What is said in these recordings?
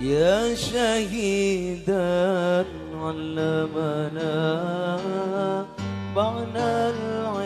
يا شهيدا علمنا معنى العزة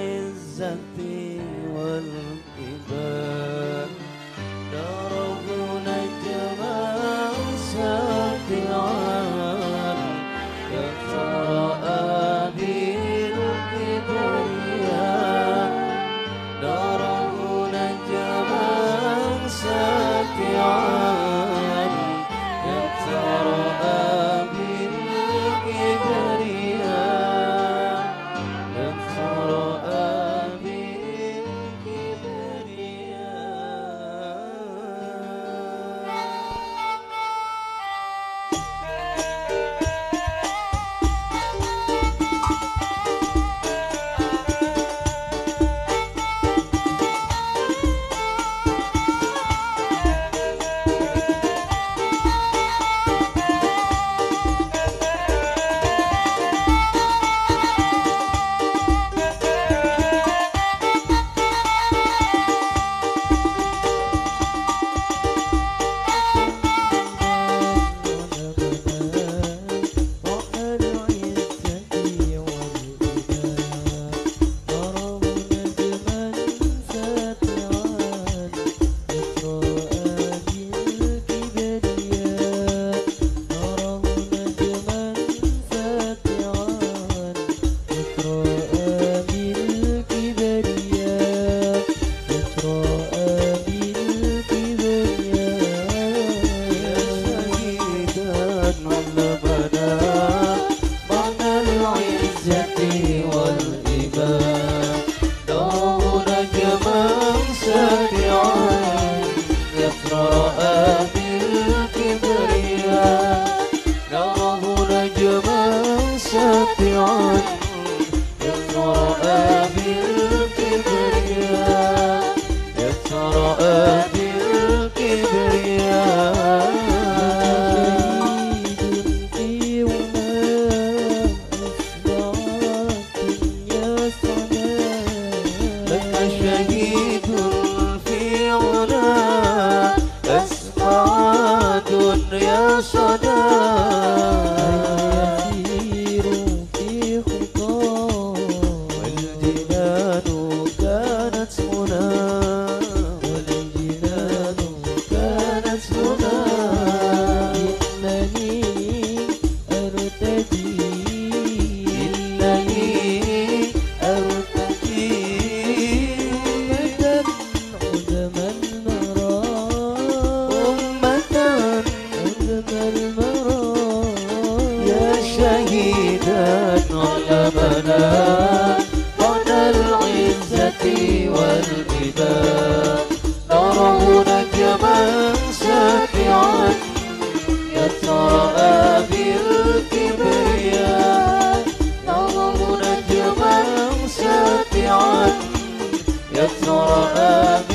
yeah يتراءى بالكبرياء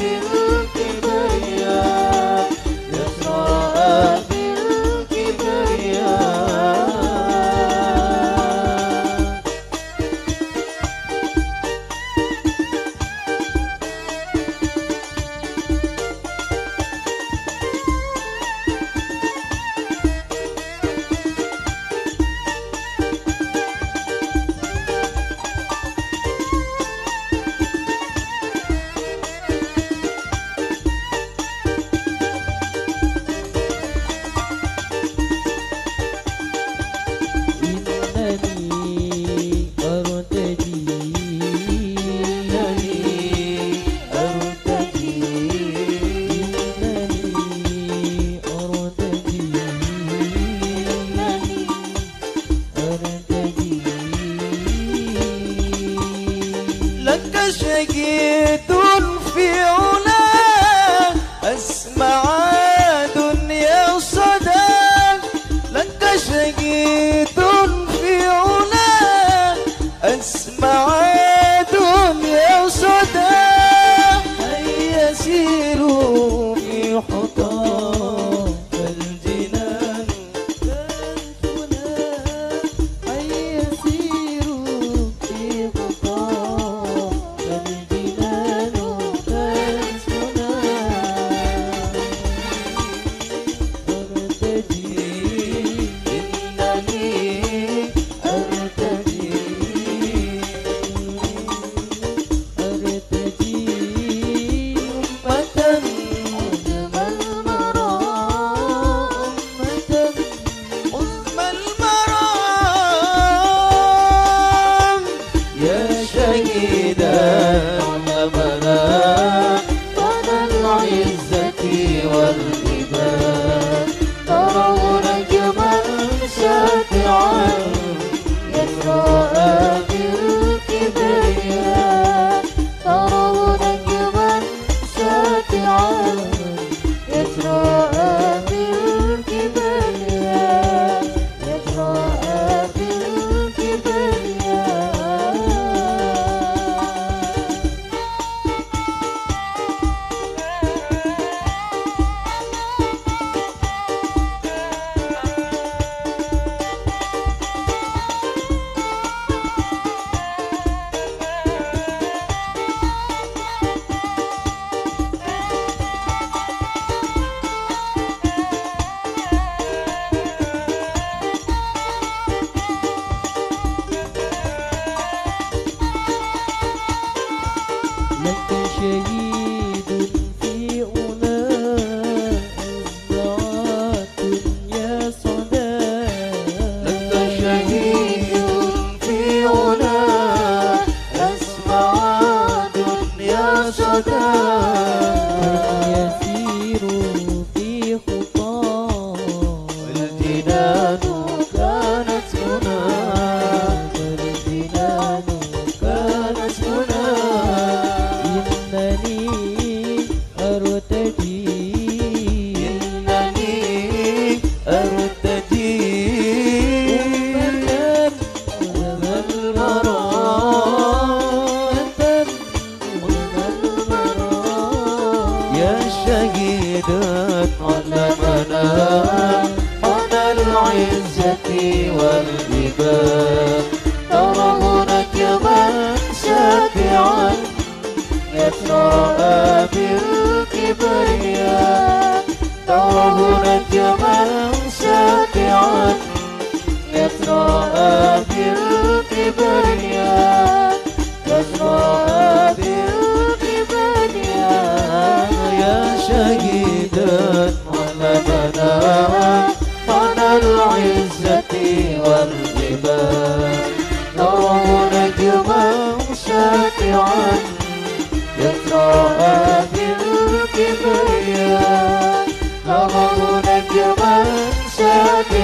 everybody